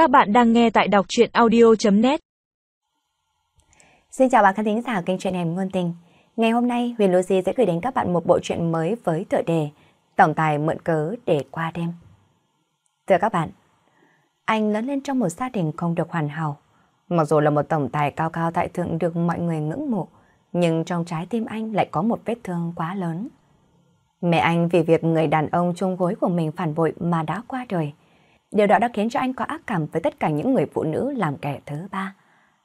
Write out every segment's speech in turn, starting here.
Các bạn đang nghe tại đọc truyện audio.net Xin chào bạn khán thính giả kênh truyện em ngôn tình. Ngày hôm nay Huyền Lucy sẽ gửi đến các bạn một bộ truyện mới với tựa đề Tổng tài mượn cớ để qua đêm. Thưa các bạn, anh lớn lên trong một gia đình không được hoàn hảo. Mặc dù là một tổng tài cao cao tại thượng được mọi người ngưỡng mộ, nhưng trong trái tim anh lại có một vết thương quá lớn. Mẹ anh vì việc người đàn ông chung gối của mình phản bội mà đã qua đời. Điều đó đã khiến cho anh có ác cảm với tất cả những người phụ nữ làm kẻ thứ ba.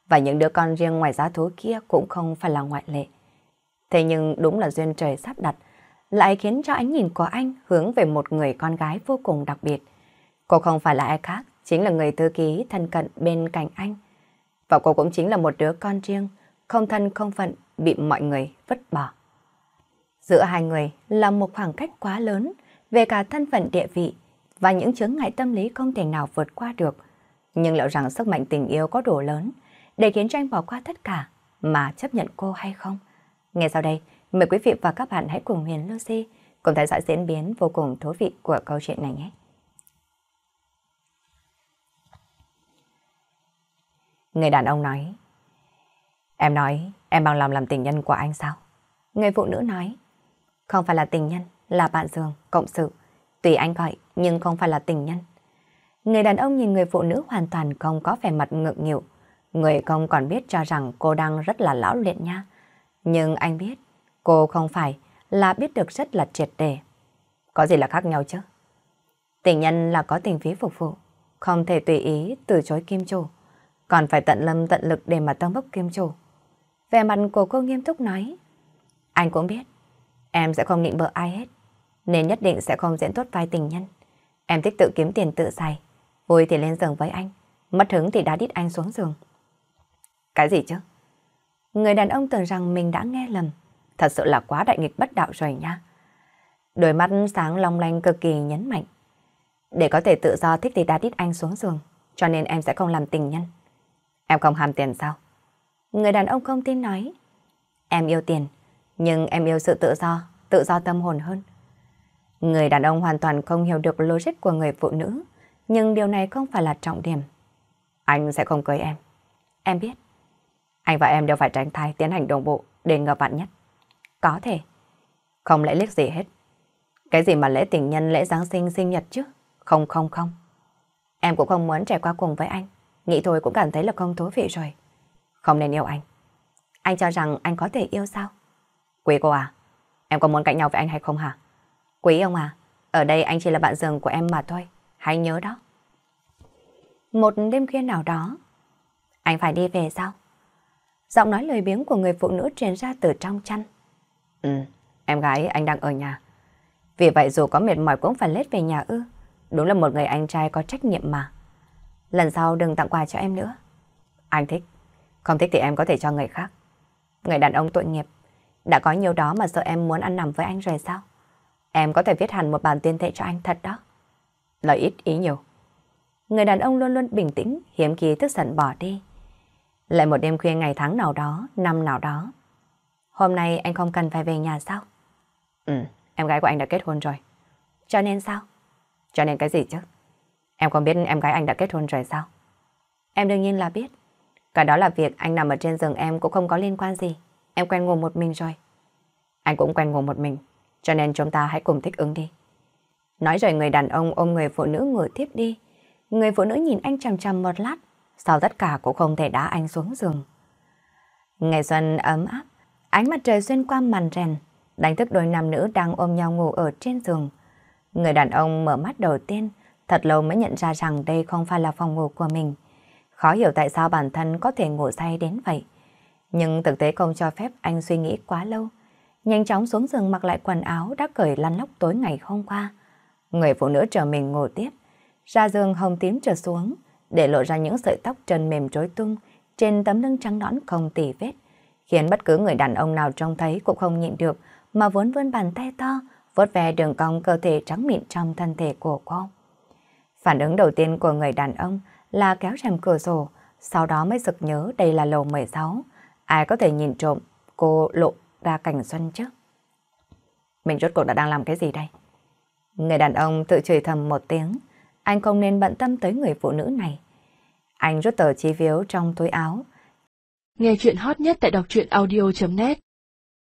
Và những đứa con riêng ngoài giá thú kia cũng không phải là ngoại lệ. Thế nhưng đúng là duyên trời sắp đặt, lại khiến cho ánh nhìn của anh hướng về một người con gái vô cùng đặc biệt. Cô không phải là ai khác, chính là người thư ký thân cận bên cạnh anh. Và cô cũng chính là một đứa con riêng, không thân không phận, bị mọi người vứt bỏ. Giữa hai người là một khoảng cách quá lớn về cả thân phận địa vị và những chướng ngại tâm lý không thể nào vượt qua được. Nhưng liệu rằng sức mạnh tình yêu có đủ lớn để khiến cho anh bỏ qua tất cả mà chấp nhận cô hay không? Ngay sau đây, mời quý vị và các bạn hãy cùng Huyền Lucy cùng theo dõi diễn biến vô cùng thú vị của câu chuyện này nhé. Người đàn ông nói Em nói em bằng lòng làm tình nhân của anh sao? Người phụ nữ nói Không phải là tình nhân, là bạn giường, cộng sự. Tùy anh gọi, nhưng không phải là tình nhân. Người đàn ông nhìn người phụ nữ hoàn toàn không có vẻ mặt ngượng nghịu. Người không còn biết cho rằng cô đang rất là lão luyện nha. Nhưng anh biết, cô không phải là biết được rất là triệt đề. Có gì là khác nhau chứ? Tình nhân là có tình phí phục vụ, không thể tùy ý từ chối kim chủ, còn phải tận lâm tận lực để mà tăng bốc kim chủ. Về mặt của cô nghiêm túc nói, anh cũng biết, em sẽ không định bợ ai hết, nên nhất định sẽ không diễn tốt vai tình nhân. Em thích tự kiếm tiền tự xài, vui thì lên giường với anh, mất hứng thì đá đít anh xuống giường. Cái gì chứ? Người đàn ông tưởng rằng mình đã nghe lầm, thật sự là quá đại nghịch bất đạo rồi nha. Đôi mắt sáng long lanh cực kỳ nhấn mạnh. Để có thể tự do thích thì đá đít anh xuống giường, cho nên em sẽ không làm tình nhân. Em không ham tiền sao? Người đàn ông không tin nói. Em yêu tiền, nhưng em yêu sự tự do, tự do tâm hồn hơn. Người đàn ông hoàn toàn không hiểu được logic của người phụ nữ, nhưng điều này không phải là trọng điểm. Anh sẽ không cưới em. Em biết. Anh và em đều phải tránh thai tiến hành đồng bộ để ngờ vạn nhất. Có thể. Không lễ liếc gì hết. Cái gì mà lễ tình nhân, lễ Giáng sinh, sinh nhật chứ? Không không không. Em cũng không muốn trải qua cùng với anh. Nghĩ thôi cũng cảm thấy là không thú vị rồi. Không nên yêu anh. Anh cho rằng anh có thể yêu sao? Quý cô à, em có muốn cạnh nhau với anh hay không hả? Quý ông à, ở đây anh chỉ là bạn giường của em mà thôi. Hãy nhớ đó. Một đêm khuya nào đó, anh phải đi về sao? Giọng nói lời biếng của người phụ nữ truyền ra từ trong chăn. Ừ, em gái anh đang ở nhà. Vì vậy dù có mệt mỏi cũng phải lết về nhà ư. Đúng là một người anh trai có trách nhiệm mà. Lần sau đừng tặng quà cho em nữa. Anh thích. Không thích thì em có thể cho người khác. Người đàn ông tội nghiệp. Đã có nhiều đó mà sợ em muốn ăn nằm với anh rồi sao? Em có thể viết hẳn một bản tuyên thệ cho anh thật đó. Lời ít ý nhiều. Người đàn ông luôn luôn bình tĩnh, hiếm khi tức giận bỏ đi. Lại một đêm khuya ngày tháng nào đó, năm nào đó. Hôm nay anh không cần phải về nhà sao? Ừ, em gái của anh đã kết hôn rồi. Cho nên sao? Cho nên cái gì chứ? Em không biết em gái anh đã kết hôn rồi sao? Em đương nhiên là biết. Cả đó là việc anh nằm ở trên giường em cũng không có liên quan gì. Em quen ngủ một mình rồi. Anh cũng quen ngủ một mình, cho nên chúng ta hãy cùng thích ứng đi. Nói rồi người đàn ông ôm người phụ nữ ngồi tiếp đi. Người phụ nữ nhìn anh chằm chằm một lát, sau tất cả cũng không thể đá anh xuống giường. Ngày xuân ấm áp, ánh mặt trời xuyên qua màn rèn, đánh thức đôi nam nữ đang ôm nhau ngủ ở trên giường. Người đàn ông mở mắt đầu tiên, thật lâu mới nhận ra rằng đây không phải là phòng ngủ của mình. Khó hiểu tại sao bản thân có thể ngủ say đến vậy. Nhưng thực tế không cho phép anh suy nghĩ quá lâu. Nhanh chóng xuống giường mặc lại quần áo đã cởi lăn lóc tối ngày hôm qua. Người phụ nữ chờ mình ngồi tiếp. Ra giường hồng tím trở xuống, để lộ ra những sợi tóc trần mềm rối tung trên tấm lưng trắng nõn không tỉ vết, khiến bất cứ người đàn ông nào trông thấy cũng không nhịn được mà vốn vươn bàn tay to, vớt ve đường cong cơ thể trắng mịn trong thân thể của cô. Phản ứng đầu tiên của người đàn ông là kéo rèm cửa sổ, sau đó mới sực nhớ đây là lầu 16. Ai có thể nhìn trộm cô lộ ra cảnh xuân chứ? Mình rốt cuộc đã đang làm cái gì đây? Người đàn ông tự chửi thầm một tiếng, anh không nên bận tâm tới người phụ nữ này. Anh rút tờ chi phiếu trong túi áo. Nghe chuyện hot nhất tại đọc truyện audio.net